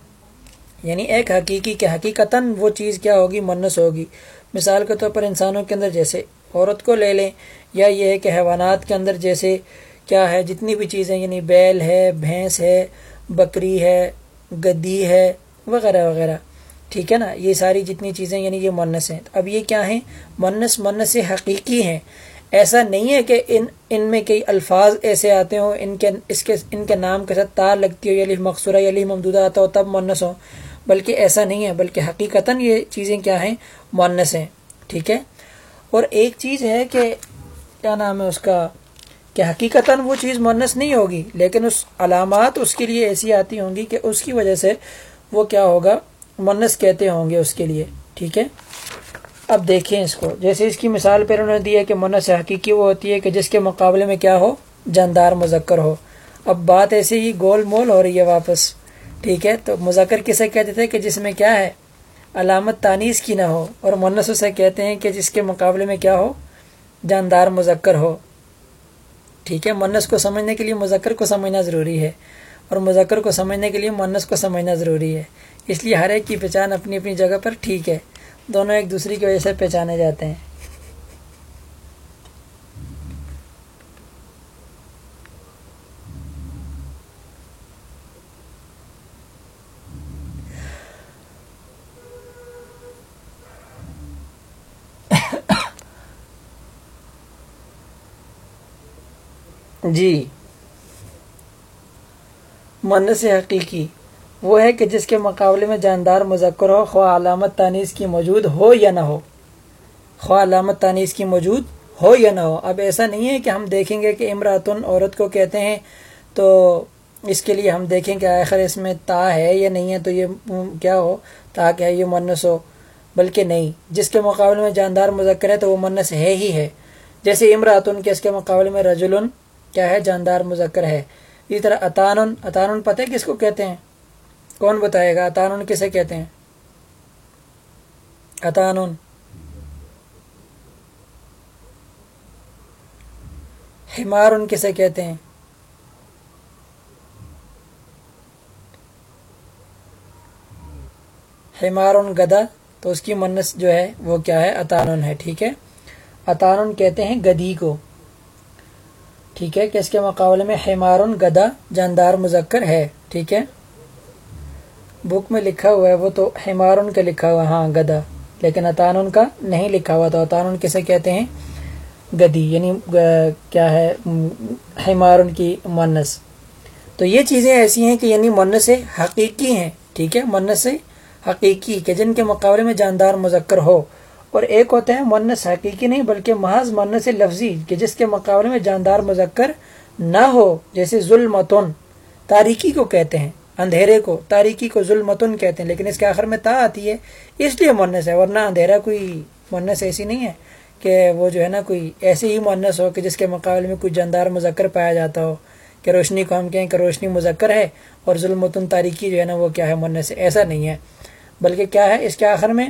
یعنی ایک حقیقی کہ حقیقتاً وہ چیز کیا ہوگی منس ہوگی۔ مثال کے طور پر انسانوں کے اندر جیسے عورت کو لے لیں یا یہ ہے کہ حیوانات کے اندر جیسے کیا ہے، جتنی بھی چیزیں یعنی بیل ہے، بھینس ہے، بکری ہے، گدی ہے، وغیرہ وغیرہ۔ ٹھیک ہے نا؟ یہ ساری جتنی چیزیں یعنی یہ منس ہیں۔ اب یہ کیا ہیں؟ منس منس حقیقی ہیں۔ ایسا نہیں ہے کہ ان ان میں کئی الفاظ ایسے آتے ہوں، ان کے، اس کے، ان کے نام کے ساتھ تار لگتی ہو یا مقصورہ یا ممدودہ آتا ہو، تب منس ہو بلکہ ایسا نہیں ہے، بلکہ حقیقتاً یہ چیزیں کیا ہیں؟ منس ہیں۔ ٹھیک ہے؟ اور ایک چیز ہے کہ کیا نام ہے اس کا، کہ حقیقتاً وہ چیز منس نہیں ہوگی، لیکن اس علامات اس کے لیے ایسی آتی ہوں گی کہ اس کی وجہ سے وہ کیا ہوگا منس کہتے ہوں گے اس کے لیے، ٹھیک ہے؟ اب دیکھیں اس کو۔ جیسے اس کی مثال پہ انہوں نے دی ہے کہ منس حقیقی وہ ہوتی ہے، کہ جس کے مقابلے میں کیا ہو، جاندار مذکر ہو۔ اب بات ایسے ہی گول مول ہو رہی ہے واپس، ٹھیک ہے؟ تو مذکر کسے کہتے تھے کہ جس میں کیا ہے، علامت تانیس کی نہ ہو، اور منس اسے کہتے ہیں کہ جس کے مقابلے میں کیا ہو جاندار مذکر ہو۔ ٹھیک ہے منس کو سمجھنے کے لیے مذکر کو سمجھنا ضروری ہے اور مذکر کو سمجھنے کے لیے منس کو سمجھنا ضروری ہے۔ اس لیے ہر ایک کی پہچان اپنی اپنی جگہ پر ٹھیک ہے، دونوں ایک دوسری کی وجہ سے پہچانے جاتے ہیں۔ جی۔ من حقیقی وہ ہے کہ جس کے مقابلے میں جاندار مذکر ہو، خواہ علامت تانیس کی موجود ہو یا نہ ہو۔ خواہ علامت تانیس کی موجود ہو یا نہ ہو۔ اب ایسا نہیں ہے کہ ہم دیکھیں گے کہ امراتن عورت کو کہتے ہیں، تو اس کے لیے ہم دیکھیں کہ آخر اس میں تا ہے یا نہیں ہے، تو یہ کیا ہو؟ تا کیا یہ منس ہو۔ بلکہ نہیں۔ جس کے مقابلے میں جاندار مذکر ہے، تو وہ منس ہے ہی ہے۔ جیسے امراتن کے اس کے مقابلے میں رجلن کیا ہے؟ جاندار مذکر ہے۔ اسی طرح اطان اطان پتہ کس کو کہتے ہیں؟ کون بتائے گا؟ اطان کسے کہتے ہیں؟ اطان ہمار ان کسے کہتے ہیں؟ ہمار گدا تو اس کی منس جو ہے وہ کیا ہے؟ اطان ہے، ٹھیک ہے؟ اطان کہتے ہیں گدی کو۔ ٹھیک ہے کہ اس کے مقابلے میں حمارن گدا جاندار مذکر ہے، ٹھیک ہے؟ بک میں لکھا ہوا ہے، وہ تو حمارن کا لکھا ہوا ہاں گدا لیکن اطان کا نہیں لکھا ہوا تو اطان کسے کہتے ہیں؟ گدی یعنی کیا ہے؟ حمار کی مونس۔ تو یہ چیزیں ایسی ہیں کہ یعنی مونس حقیقی ہیں، ٹھیک ہے؟ مونس حقیقی، کہ جن کے مقابلے میں جاندار مذکر ہو۔ اور ایک ہوتا ہے مونس حقیقی نہیں، بلکہ محض مونس لفظی، کہ جس کے مقابلے میں جاندار مذکر نہ ہو، جیسے ظلمتن، تاریکی کو کہتے ہیں، اندھیرے کو، تاریکی کو ظلمتن کہتے ہیں، لیکن اس کے آخر میں تا آتی ہے، اس لیے مونس ہے، ورنہ اندھیرا کوئی مونس ایسی نہیں ہے کہ وہ جو ہے نا کوئی ایسی ہی مونس ہو کہ جس کے مقابلے میں کوئی جاندار مذکر پایا جاتا ہو، کہ روشنی کو ہم کہیں کہ روشنی مذکر ہے اور ظلمتن تاریکی جو ہے نا وہ کیا ہے مونس ایسا نہیں ہے، بلکہ کیا ہے، اس کے آخر میں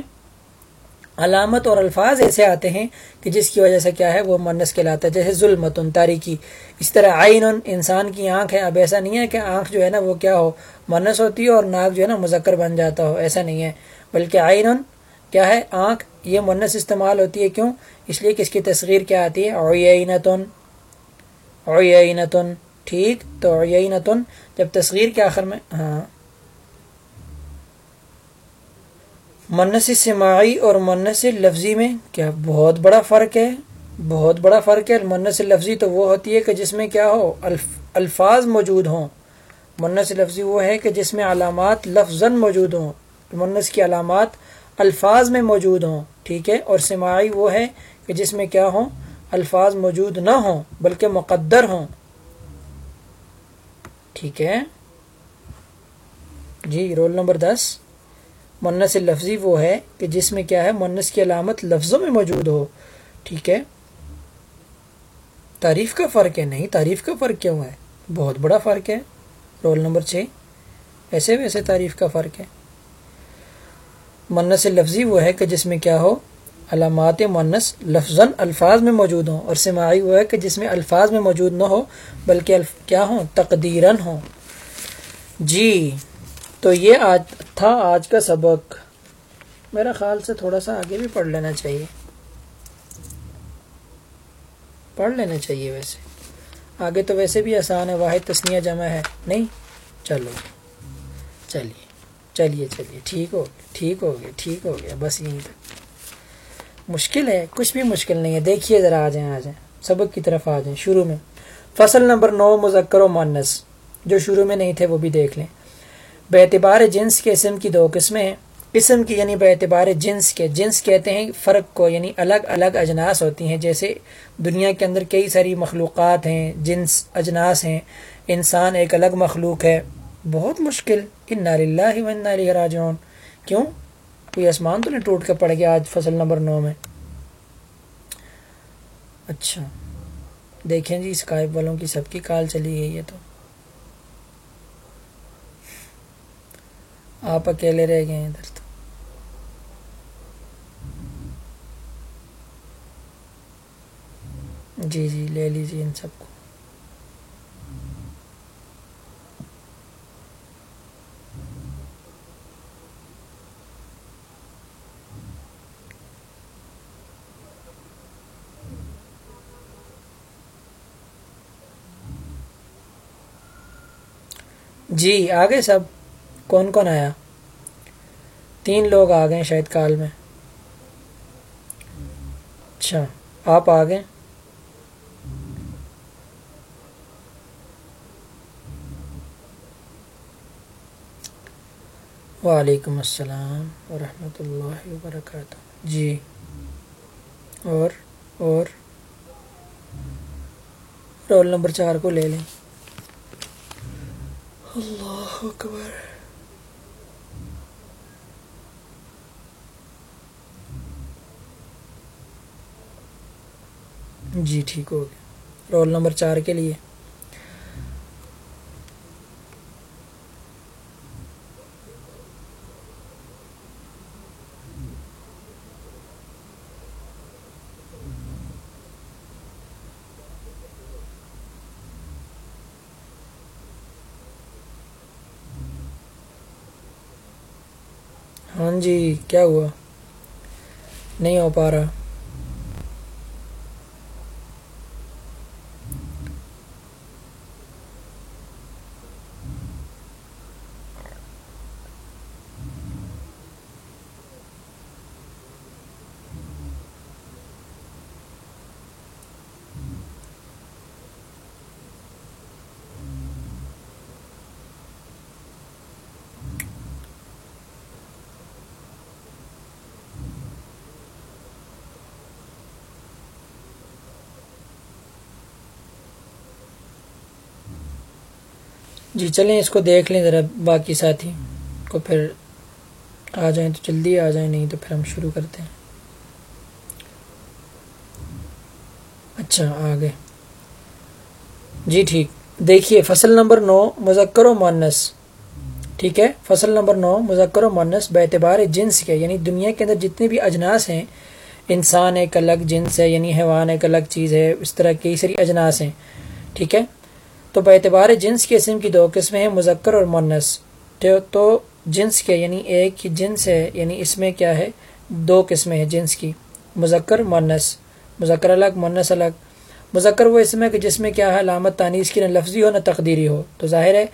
علامت اور الفاظ ایسے آتے ہیں کہ جس کی وجہ سے کیا ہے، وہ منس کہلاتا ہے، جیسے ظلمت تاریخی اس طرح آئین انسان کی آنکھ ہے۔ اب ایسا نہیں ہے کہ آنکھ جو ہے نا وہ کیا ہو منس ہوتی ہے اور ناک جو ہے نا مذکر بن جاتا ہو، ایسا نہیں ہے۔ بلکہ آئین کیا ہے، آنکھ یہ منس استعمال ہوتی ہے۔ کیوں؟ اس لیے کہ اس کی تصغیر کیا آتی ہے؟ اوینتن اوینتن ٹھیک۔ تو اوینتن جب تصغیر کے آخر میں ہاں۔ منس سماعی اور منس لفظی میں کیا بہت بڑا فرق ہے؟ بہت بڑا فرق ہے منس لفظی تو وہ ہوتی ہے کہ جس میں کیا ہو الفاظ موجود ہوں۔ منس لفظی وہ ہے کہ جس میں علامات لفظ موجود ہوں۔ منس کی علامات الفاظ میں موجود ہوں، ٹھیک ہے؟ اور سماعی وہ ہے کہ جس میں کیا ہوں، الفاظ موجود نہ ہوں، بلکہ مقدر ہوں۔ ٹھیک ہے؟ جی رول نمبر دس۔ منس لفظی وہ ہے کہ جس میں کیا ہے منس کی علامت لفظوں میں موجود ہو۔ ٹھیک ہے؟ تعریف کا فرق ہے۔ نہیں، تعریف کا فرق کیوں ہے؟ بہت بڑا فرق ہے۔ رول نمبر چھ۔ ایسے ویسے تعریف کا فرق ہے۔ منس لفظی وہ ہے کہ جس میں کیا ہو، علامات منس لفظ الفاظ میں موجود ہوں، اور سماعی وہ ہے کہ جس میں الفاظ میں موجود نہ ہو، بلکہ الف کیا ہوں؟ تقدیرن ہوں۔ جی تو یہ آج تھا آج کا سبق۔ میرا خیال سے تھوڑا سا آگے بھی پڑھ لینا چاہیے۔ پڑھ لینا چاہیے ویسے۔ آگے تو ویسے بھی آسان ہے، واحد تسنیہ جمع ہے۔ نہیں؟ چلو۔ چلیے۔ چلیے چلیے۔ ٹھیک ہو گیا، ٹھیک ہو گیا، ٹھیک ہو گیا۔ بس یہیں تک مشکل ہے، کچھ بھی مشکل نہیں ہے۔ دیکھیے ذرا، آ جائیں آ جائیں۔ سبق کی طرف آ جائیں۔ شروع میں۔ فصل نمبر نو، مذکر و مانس جو شروع میں نہیں تھے، وہ بھی دیکھ لیں۔ اعتبار جنس کے اسم کی دو قسمیں ہیں۔ اسم کی یعنی بے اعتبار جنس کے۔ جنس کہتے ہیں فرق کو یعنی الگ الگ اجناس ہوتی ہیں۔ جیسے دنیا کے اندر کئی ساری مخلوقات ہیں، جنس اجناس ہیں۔ انسان ایک الگ مخلوق ہے۔ بہت مشکل۔ ان اللہ و راجعون۔ کیوں؟ کوئی آسمان تو نہیں ٹوٹ کے پڑ گیا آج فصل نمبر نو میں۔ اچھا۔ دیکھیں جی اسکائپ والوں کی سب کی کال چلی گئی ہے تو۔ آپ اکیلے رہ گئے ہیں ادھر تو جی جی لے لیجیے ان سب کو جی آگے سب کون کون آیا؟ تین لوگ آ گئے شاید کال میں۔ اچھا آپ آ گئے؟ وعلیکم السلام ورحمۃ اللہ وبرکاتہ۔ جی اور اور۔ رول نمبر چار کو لے لیں۔ اللہ اکبر۔ جی ٹھیک ہو گیا۔ رول نمبر چار کے لیے۔ ہاں جی کیا ہوا؟ نہیں ہو پا رہا۔ جی چلیں اس کو دیکھ لیں ذرا، باقی ساتھی کو پھر آ جائیں تو جلدی آ جائیں، نہیں تو پھر ہم شروع کرتے ہیں۔ اچھا آ گئے۔ جی ٹھیک۔ دیکھیے، فصل نمبر نو، مذکر و مونس ٹھیک ہے، فصل نمبر نو، مذکر و مونس بے اعتبار جنس کے یعنی دنیا کے اندر جتنے بھی اجناس ہیں، انسان ایک الگ جنس ہے یعنی حیوان ایک الگ چیز ہے، اس طرح کئی ساری اجناس ہیں۔ ٹھیک ہے تو بے اعتبار جنس کے اسم کی دو قسمیں ہیں، مذکر اور مونس تو جنس کے یعنی ایک جنس ہے یعنی اس میں کیا ہے؟ دو قسمیں ہیں جنس کی۔ مذکر مونس مذکر الگ مونس الگ۔ مذکر وہ اس میں کہ جس میں کیا ہے؟ علامت تانیس کی نہ لفظی ہو نہ تقدیری ہو۔ تو ظاہر ہے،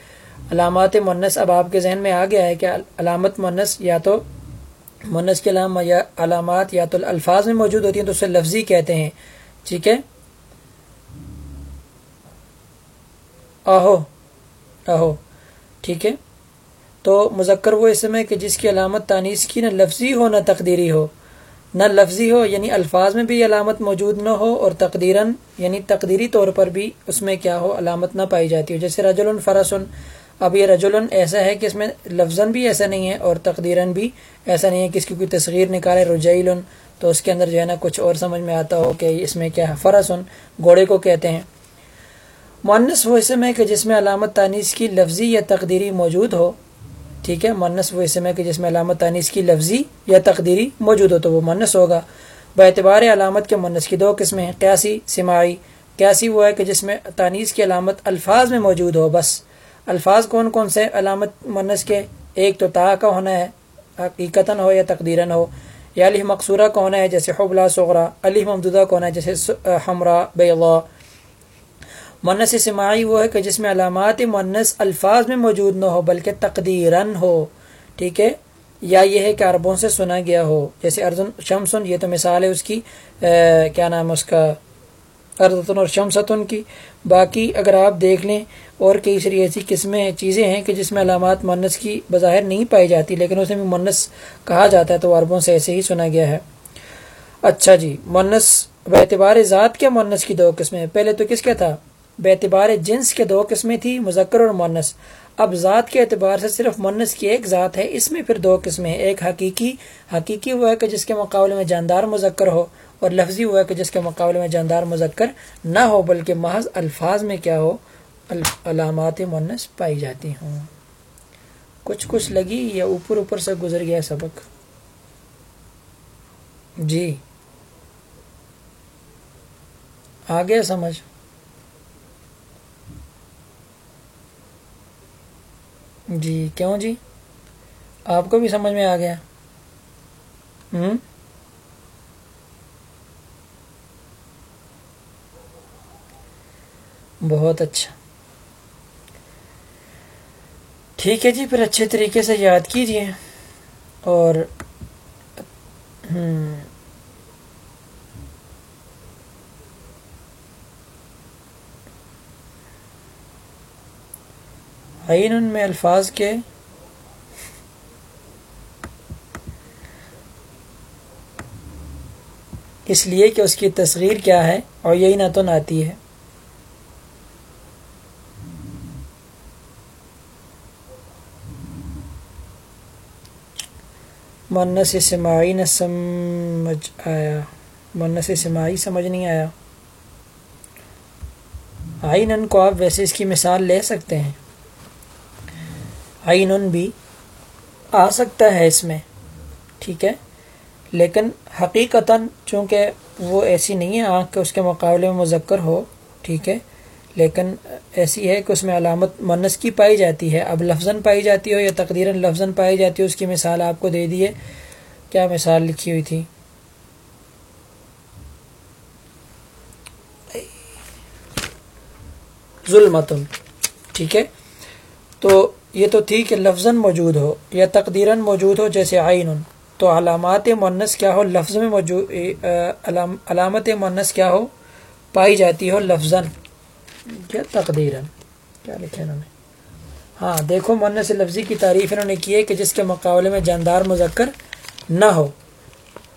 علامات مونس اب آپ کے ذہن میں آ گیا ہے کہ علامت مونس یا تو مونس کے علامہ یا علامات یا تو الفاظ میں موجود ہوتی ہیں تو اسے لفظی کہتے ہیں۔ ٹھیک ہے؟ آہو آہو، ٹھیک ہے؟ تو مذکر وہ اس میں کہ جس کی علامت تانیس کی نہ لفظی ہو نہ تقدیری ہو۔ نہ لفظی ہو یعنی الفاظ میں بھی علامت موجود نہ ہو اور تقدیراً یعنی تقدیری طور پر بھی اس میں کیا ہو، علامت نہ پائی جاتی ہو۔ جیسے رجل فرسن، اب یہ رجل ایسا ہے کہ اس میں لفظ بھی ایسا نہیں ہے اور تقدیراً بھی ایسا نہیں ہے کہ اس کی کوئی تصغیر نکالے رجعیل تو اس کے اندر جو ہے نا کچھ اور سمجھ میں آتا ہو کہ اس میں کیا ہے، فرسن گھوڑے کو کہتے ہیں۔ مونس وہ اسم ہے کہ جس میں علامت تانیس کی لفظی یا تقدیری موجود ہو۔ ٹھیک ہے مونس وہ اسم ہے کہ جس میں علامت تانیس کی لفظی یا تقدیری موجود ہو، تو وہ مونس ہوگا۔ اعتبار علامت کے مونس کی دو قسمیں ہیں، قیاسی، سماعی۔ قیاسی وہ ہے کہ جس میں تانیس کی علامت الفاظ میں موجود ہو، بس۔ الفاظ کون کون سے؟ علامت منس کے ایک تو تا کا ہونا ہے، حقیقتاً ہو یا تقدیراً ہو۔ یا علی مقصورہ کا ہونا ہے، جیسے حبلا سغرا علی ممدودہ کا ہونا ہے، جیسے ہمراہ بے اللہ منس سماعی وہ ہے کہ جس میں علامات منس الفاظ میں موجود نہ ہو، بلکہ تقدیراً ہو۔ ٹھیک ہے؟ یا یہ ہے کہ عربوں سے سنا گیا ہو۔ جیسے ارجن شمسن یہ تو مثال ہے اس کی کیا نام ہے اس کا؟ اردتن اور شمستن کی۔ باقی اگر آپ دیکھ لیں، اور کئی ساری ایسی قسمیں چیزیں ہیں کہ جس میں علامات منس کی بظاہر نہیں پائی جاتی، لیکن اسے بھی منس کہا جاتا ہے، تو عربوں سے ایسے ہی سنا گیا ہے۔ اچھا جی منس اعتبار ذات کے منس کی دو قسمیں پہلے تو کس کا تھا؟ بے اعتبار جنس کے دو قسمیں تھی مذکر اور مونس اب ذات کے اعتبار سے صرف مونس کی ایک ذات ہے، اس میں پھر دو قسمیں ہیں۔ ایک حقیقی حقیقی وہ ہے کہ جس کے مقابلے میں جاندار مذکر ہو، اور لفظی ہوا کہ جس کے مقابلے میں جاندار مذکر نہ ہو، بلکہ محض الفاظ میں کیا ہو علامات مونس پائی جاتی ہوں۔ کچھ کچھ لگی یا اوپر اوپر سے گزر گیا سبق؟ جی۔ آ گیا سمجھ۔ جی کیوں جی؟ آپ کو بھی سمجھ میں آ گیا۔ ہوں؟ بہت اچھا۔ ٹھیک ہے جی پھر اچھے طریقے سے یاد کیجیے اور، ہوں۔ عین میں الفاظ کے اس لیے کہ اس کی تصغیر کیا ہے اور یہی نہ تو ناتی ہے۔ منس سماعی نہ سمجھ آیا۔ منس سماعی سمجھ نہیں آیا۔ آئین کو آپ ویسے اس کی مثال لے سکتے ہیں۔ آئین بھی آ سکتا ہے اس میں، ٹھیک ہے؟ لیکن حقیقتاً چونکہ وہ ایسی نہیں ہے، آنکھ کہ اس کے مقابلے میں مذکر ہو، ٹھیک ہے؟ لیکن ایسی ہے کہ اس میں علامت منس کی پائی جاتی ہے۔ اب لفظ پائی جاتی ہو یا تقدیراً لفظ پائی جاتی ہو، اس کی مثال آپ کو دے دیے کیا مثال لکھی ہوئی تھی؟ ظلمتن، ٹھیک ہے؟ تو یہ تو تھی کہ لفظ موجود ہو یا تقدیراً موجود ہو جیسے آئین تو علامات منس کیا ہو؟ لفظ میں موجود علامت منس کیا ہو؟ پائی جاتی ہو لفظ کیا تقدیر کیا لکھا انہوں نے؟ ہاں دیکھو من سے لفظی کی تعریف انہوں نے کی ہے کہ جس کے مقابلے میں جاندار مذکر نہ ہو۔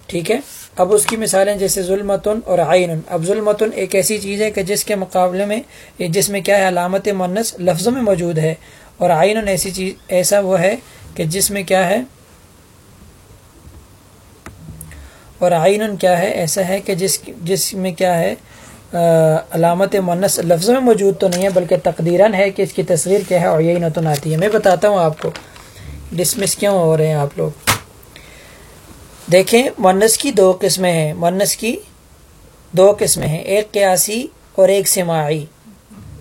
ٹھیک ہے؟ اب اس کی مثالیں جیسے ظلمتن اور عین اب ظلمتن ایک ایسی چیز ہے کہ جس کے مقابلے میں، جس میں کیا ہے؟ علامت منس لفظوں میں موجود ہے۔ اور عین ایسی چیز ایسا وہ ہے کہ جس میں کیا ہے اور عین کیا ہے ایسا ہے کہ جس جس میں کیا ہے علامت منس لفظوں میں موجود تو نہیں ہے، بلکہ تقدیراً ہے کہ اس کی تصویر کیا ہے اور یہی نتن آتی ہے میں بتاتا ہوں آپ کو ڈسمس کیوں ہو رہے ہیں آپ لوگ۔ دیکھیں منس کی دو قسمیں ہیں۔ منس کی دو قسمیں ہیں، ایک قیاسی اور ایک سماعی۔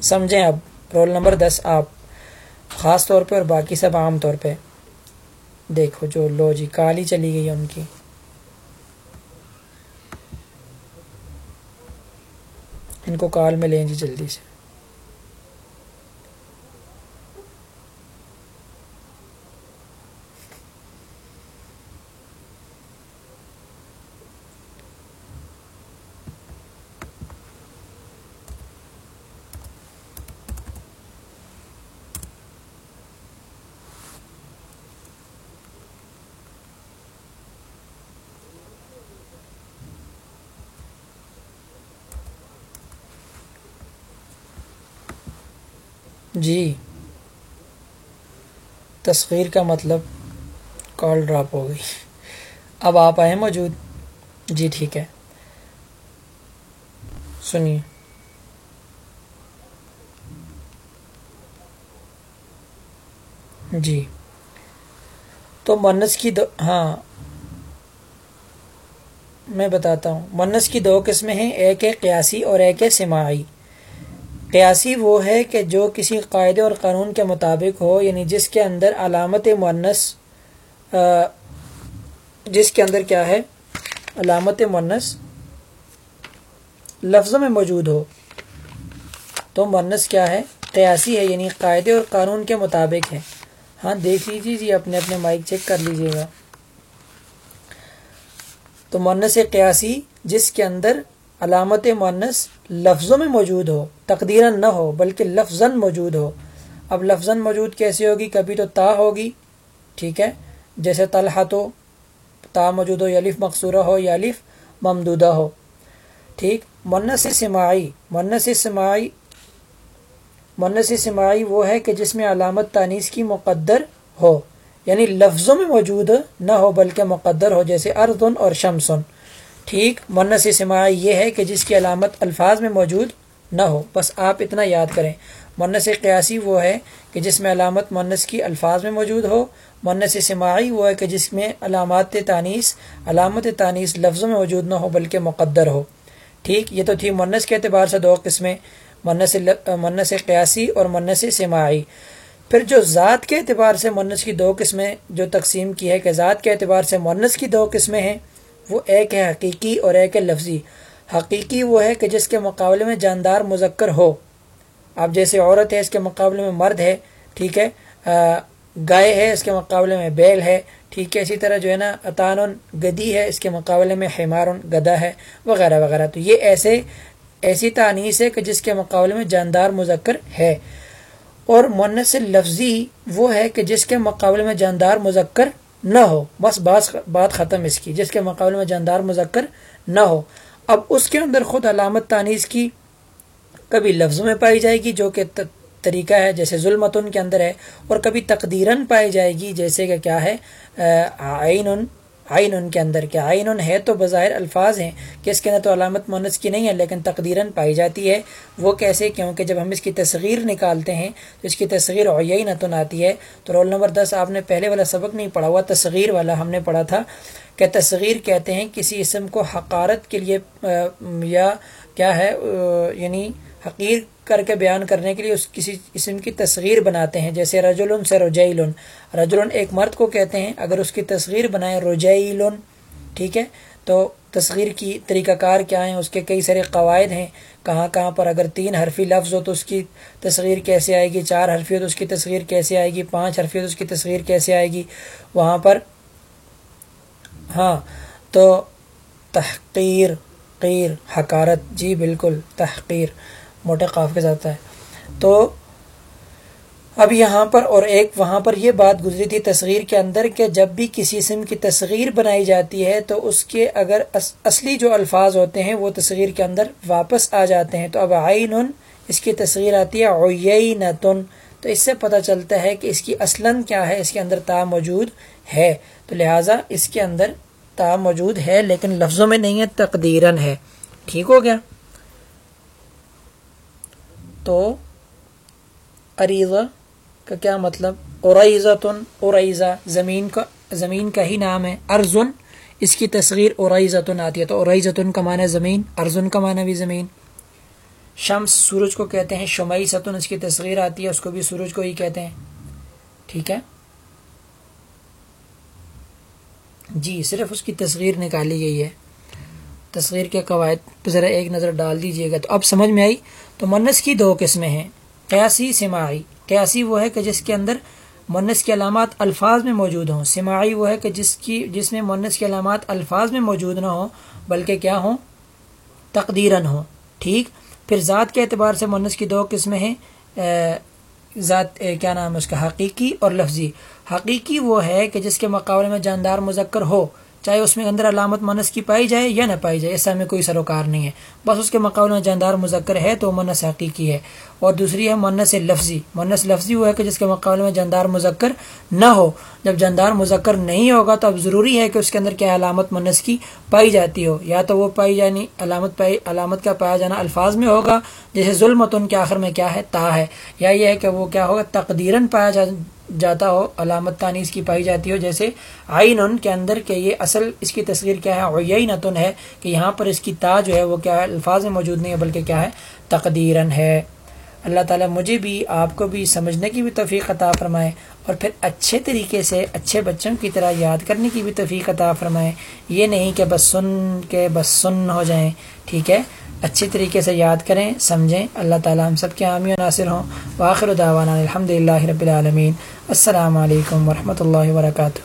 سمجھیں اب رول نمبر دس آپ۔ خاص طور پہ اور باقی سب عام طور پہ۔ دیکھو جو لو جی کالی چلی گئی ان کی۔ ان کو کال میں لیں جی جلدی سے۔ جی۔ تصغیر کا مطلب کال ڈراپ ہو گئی۔ اب آپ آئے موجود۔ جی ٹھیک ہے۔ سنیے۔ جی۔ تو منس کی دو ہاں۔ میں بتاتا ہوں۔ منس کی دو قسمیں ہیں، ایک ہے قیاسی اور ایک ہے سماعی۔ قیاسی وہ ہے کہ جو کسی قاعدے اور قانون کے مطابق ہو یعنی جس کے اندر علامت مونس جس کے اندر کیا ہے؟ علامت مونس لفظوں میں موجود ہو۔ تو مونس کیا ہے؟ قیاسی ہے یعنی قاعدے اور قانون کے مطابق ہے۔ ہاں دیکھ لیجیے جی اپنے اپنے مائک چیک کر لیجیے گا۔ تو مونس قیاسی جس کے اندر علامت مونس لفظوں میں موجود ہو، تقدیراً نہ ہو، بلکہ لفظ موجود ہو۔ اب لفظ موجود کیسے ہوگی؟ کبھی تو تا ہوگی، ٹھیک ہے؟ جیسے طلحہ تو تا موجود ہو، یا مقصورہ ہو، یا ممدودہ ہو۔ ٹھیک؟ منس سماعی منس سماعی منس سماعی وہ ہے کہ جس میں علامت تانیس کی مقدر ہو یعنی لفظوں میں موجود نہ ہو، بلکہ مقدر ہو، جیسے اردن اور شمسن۔ ٹھیک منس سماعی یہ ہے کہ جس کی علامت الفاظ میں موجود نہ ہو۔ بس آپ اتنا یاد کریں۔ منس قیاسی وہ ہے کہ جس میں علامت منس کی الفاظ میں موجود ہو۔ منس سماعی وہ ہے کہ جس میں علامات تانیس علامت تانیس لفظوں میں موجود نہ ہو بلکہ مقدر ہو۔ ٹھیک، یہ تو تھی منس کے اعتبار سے دو قسمیں منس منس قیاسی اور منس سماعی۔ پھر جو ذات کے اعتبار سے منس کی دو قسمیں جو تقسیم کی ہے، کہ ذات کے اعتبار سے منس کی دو قسمیں ہیں وہ ایک ہے حقیقی اور ایک ہے لفظی۔ حقیقی وہ ہے کہ جس کے مقابلے میں جاندار مذکر ہو۔ اب جیسے عورت ہے، اس کے مقابلے میں مرد ہے، ٹھیک ہے۔ گائے ہے، اس کے مقابلے میں بیل ہے، ٹھیک ہے۔ اسی طرح جو ہے نا اطان گدی ہے، اس کے مقابلے میں حمار گدا ہے، وغیرہ وغیرہ۔ تو یہ ایسے، ایسی تانیس ہے کہ جس کے مقابلے میں جاندار مذکر ہے۔ اور منس لفظی وہ ہے کہ جس کے مقابلے میں جاندار مذکر نہ ہو، بس بات ختم اس کی، جس کے مقابلے میں جاندار مذکر نہ ہو۔ اب اس کے اندر خود علامت تانیس کی کبھی لفظ میں پائی جائے گی، جو کہ طریقہ ہے، جیسے ظلمتن کے اندر ہے، اور کبھی تقدیرن پائی جائے گی، جیسے کہ کیا ہے؟ آئین آئین ان کے اندر کیا؟ آئین ان ہے تو بظاہر الفاظ ہیں کہ اس کے اندر تو علامت مونس کی نہیں ہے، لیکن تقدیراً پائی جاتی ہے۔ وہ کیسے؟ کیونکہ جب ہم اس کی تصغیر نکالتے ہیں تو اس کی تصغیر اویئی نتن آتی ہے۔ تو رول نمبر دس، آپ نے پہلے والا سبق نہیں پڑھا ہوا، تصغیر والا ہم نے پڑھا تھا کہ تصغیر کہتے ہیں کسی اسم کو حقارت کے لیے یا کیا ہے یعنی حقیر کر کے بیان کرنے کے لیے اس کسی اسم کی تصغیر بناتے ہیں۔ جیسے رجل سے رجعیل رجل ایک مرد کو کہتے ہیں، اگر اس کی تصغیر بنائیں رجعیل ٹھیک ہے؟ تو تصغیر کی طریقہ کار کیا ہیں؟ اس کے کئی سارے قواعد ہیں۔ کہاں کہاں پر اگر تین حرفی لفظ ہو تو اس کی تصغیر کیسے آئے گی؟ چار حرفی ہو تو اس کی تصغیر کیسے آئے گی؟ پانچ حرفی ہو تو اس کی تصغیر کیسے آئے گی؟ وہاں پر ہاں تو تحقیر، قیر، حکارت۔ جی بالکل، تحقیر۔ موٹے قاف کے ساتھ ہے۔ تو اب یہاں پر اور ایک وہاں پر یہ بات گزری تھی تصغیر کے اندر کہ جب بھی کسی اسم کی تصغیر بنائی جاتی ہے تو اس کے اگر اصلی جو الفاظ ہوتے ہیں وہ تصغیر کے اندر واپس آ جاتے ہیں۔ تو اب عین اس کی تصغیر آتی ہے اویتن تو اس سے پتہ چلتا ہے کہ اس کی اصلاً کیا ہے، اس کے اندر تا موجود ہے۔ تو لہٰذا اس کے اندر تا موجود ہے لیکن لفظوں میں نہیں ہے تقدیرن ہے۔ ٹھیک ہو گیا؟ تو اریزہ کا کیا مطلب؟ اوریزہ تن اوریزہ زمین کا زمین کا ہی نام ہے ارزن اس کی تصغیر اوریزہ آتی ہے، تو اوریزہ کا معنی زمین ارزن کا معنی بھی زمین۔ شمس سورج کو کہتے ہیں شمعی ستن اس کی تصغیر آتی ہے، اس کو بھی سورج کو ہی کہتے ہیں۔ ٹھیک ہے؟ جی صرف اس کی تصغیر نکالی گئی ہے۔ تصغیر کے قواعد پہ ذرا ایک نظر ڈال دیجیے گا۔ تو اب سمجھ میں آئی؟ تو منس کی دو قسمیں ہیں۔ قیاسی، سماعی۔ قیاسی وہ ہے کہ جس کے اندر منس کی علامات الفاظ میں موجود ہوں۔ سماعی وہ ہے کہ جس کی، جس میں منس کی علامات الفاظ میں موجود نہ ہوں، بلکہ کیا ہوں؟ تقدیرن ہوں۔ ٹھیک؟ پھر ذات کے اعتبار سے منس کی دو قسمیں ہیں۔ ذات کیا نام ہے اس کا؟ حقیقی اور لفظی۔ حقیقی وہ ہے کہ جس کے مقابلے میں جاندار مذکر ہو۔ چاہے اس میں اندر علامت منس کی پائی جائے یا نہ پائی جائے ایسا میں کوئی سروکار نہیں ہے۔ بس اس کے مقابلے میں جاندار مذکر ہے تو منس حقیقی ہے۔ اور دوسری ہے منس لفظی۔ منس لفظی وہ ہے کہ جس کے مقابلے میں جاندار مذکر نہ ہو۔ جب جاندار مذکر نہیں ہوگا تو اب ضروری ہے کہ اس کے اندر کیا علامت منس کی پائی جاتی ہو۔ یا تو وہ پائی جانی، علامت پائی، علامت کا پایا جانا الفاظ میں ہوگا، جیسے ظلم ان کے آخر میں کیا ہے؟ تا ہے۔ یا یہ ہے کہ وہ کیا ہوگا؟ تقدیرن پایا جا جاتا ہو، علامت تانیس کی پائی جاتی ہو، جیسے آئین کے اندر کہ یہ اصل اس کی تصویر کیا ہے اور یہی نتن ہے کہ یہاں پر اس کی تا جو ہے وہ کیا ہے، الفاظ میں موجود نہیں ہے، بلکہ کیا ہے تقدیرن ہے۔ اللہ تعالیٰ مجھے بھی، آپ کو بھی سمجھنے کی بھی توفیق عطا فرمائے اور پھر اچھے طریقے سے اچھے بچوں کی طرح یاد کرنے کی بھی توفیق عطا فرمائے۔ یہ نہیں کہ بس سن کے بس سن ہو جائیں، ٹھیک ہے؟ اچھی طریقے سے یاد کریں، سمجھیں۔ اللہ تعالیٰ ہم سب کے عامی و ناصر ہوں۔ واخر دعوانا الحمد للہ رب العالمین۔ السلام علیکم ورحمۃ اللہ وبرکاتہ۔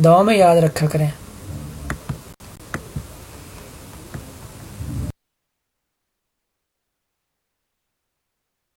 دعاؤں میں یاد رکھا کریں۔